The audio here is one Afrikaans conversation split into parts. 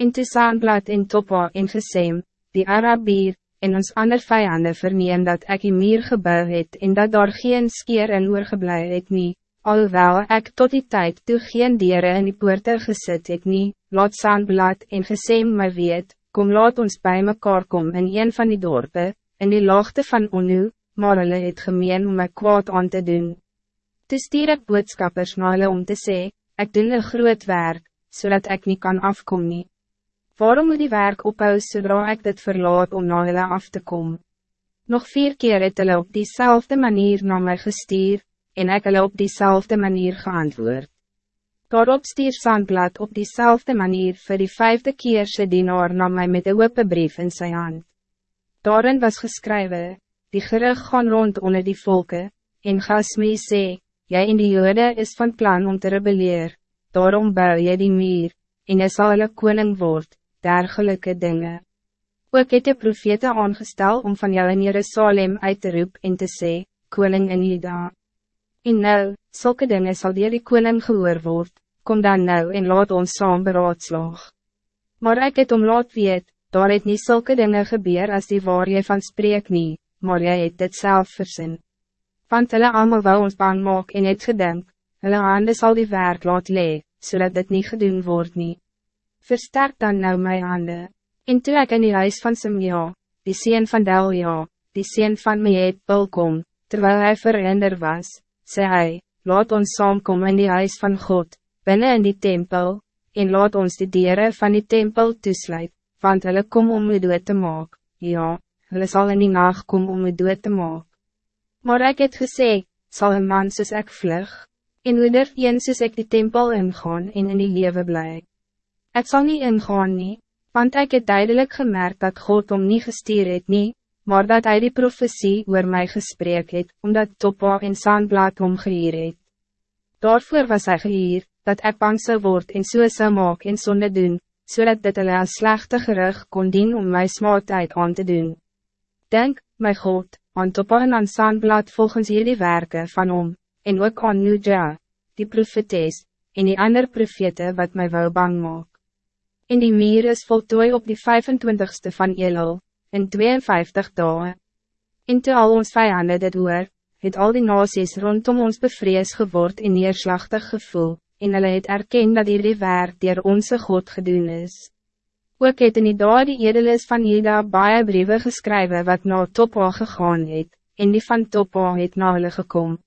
En toe Saanblad en Topa en Gesem, die Arabier, en ons ander vijanden verneem dat ek die meer gebouw het en dat daar geen skeer in oorgeblij het nie, alhoewel ek tot die tijd toe geen dieren in die poorte gesit het nie, laat Saanblad en Gesem my weet, kom laat ons bij mekaar kom in een van die dorpen, in die laagte van Onu, maar hulle het gemeen om my kwaad aan te doen. Toe stier ek boodskappers na hulle om te sê, ek doen een groot werk, zodat ik niet kan afkom nie. Waarom moet die werk ophou zodra ik dit verlaat om na hulle af te komen? Nog vier keer het hulle op diezelfde manier na my gestuur, en ek hulle op diezelfde manier geantwoord. Daarop stier Sandblad op diezelfde manier voor die vijfde keer sy dienaar na my met een open brief in zijn hand. Daarin was geschreven, die gerug gaan rond onder die volken, en Gasmee sê, jy in die jode is van plan om te rebelleer, daarom bouw jy die meer, en jy sal hulle koning word, dergelijke dingen. Ook het die profete aangestel om van jou in Jerusalem uit te roep en te sê, koning in Juda. En nou, zulke dingen zal die die koning gehoor word, kom dan nou en laat ons saam beraadslaag. Maar ik het om laat weet, daar het nie zulke dingen gebeur als die waar jy van spreek nie, maar jy het dit self versin. Want hulle allemaal wou ons bang maak en het gedink, hulle hande sal die werk laat lee, zodat dit niet gedoen wordt nie. Versterk dan nou my hande. En toe ek in die huis van Simja, die sien van Delja, die sien van Meet kom, terwijl hij verhinder was, zei hij, laat ons saamkom in die huis van God, binnen in die tempel, en laat ons die dieren van die tempel toesluit, want hulle kom om my dood te maak, ja, hulle sal in die nacht kom om my dood te maak. Maar ik het gesê, zal een man soos ek vlug, en hoe durf een soos ek die tempel ingaan en in die leven bly. Ek sal nie ingaan nie, want ik het duidelijk gemerkt dat God om niet gestuur het nie, maar dat hij die profetie oor mij gesprek het, omdat Topa en Sandblad omgeheer het. Daarvoor was hij geheer, dat ek bang sou word en so sou maak en sonde doen, zodat so dit hulle as slechte gerug kon dien om my smaadheid aan te doen. Denk, my God, aan Topa en aan Sandblad volgens hierdie werken van om, en ook aan Nuja, die profetes, en die ander profete wat mij wou bang maak. En die meer is voltooi op die 25ste van Elul, in 52 dagen. En toe al ons vijanden dit hoor, het al die nasies rondom ons bevrees geword en neerslachtig gevoel, en hulle het erken dat hierdie werk dier onze God gedoen is. Ook het in die dag die edelis van Jeda baie briewe geskrywe wat na Topa gegaan het, en die van Topa het na hulle gekom.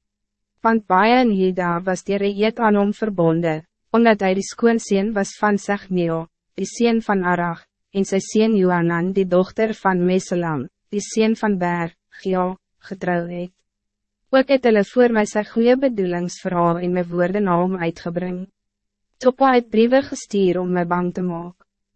Want baie in Jeda was dier eet aan hom verbonden, omdat hij die skoonseen was van Segmeo, die seen van Arach, en sy sien Johanan die dochter van Meselam, die sien van Ber, Gia, getrouw het. Ook het hulle voor my sy goeie bedoelingsverhaal en my woorde na hom uitgebring. Topa het briewe gestuur om my bang te maken.